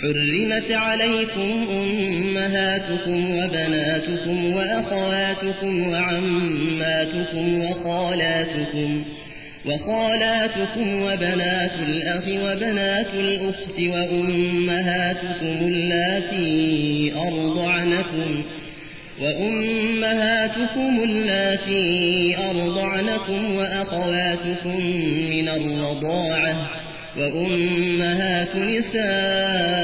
حرمت عليكم أمهاتكم وبناتكم وأخواتكم وعماتكم وخالاتكم وخالاتكم وبنات الأخ وبنات الأخت وأمهاتكم اللاتي أرضعنكم وأمهاتكم اللاتي أرضعنكم وأخواتكم من الرضاعة وأمهات نسائكم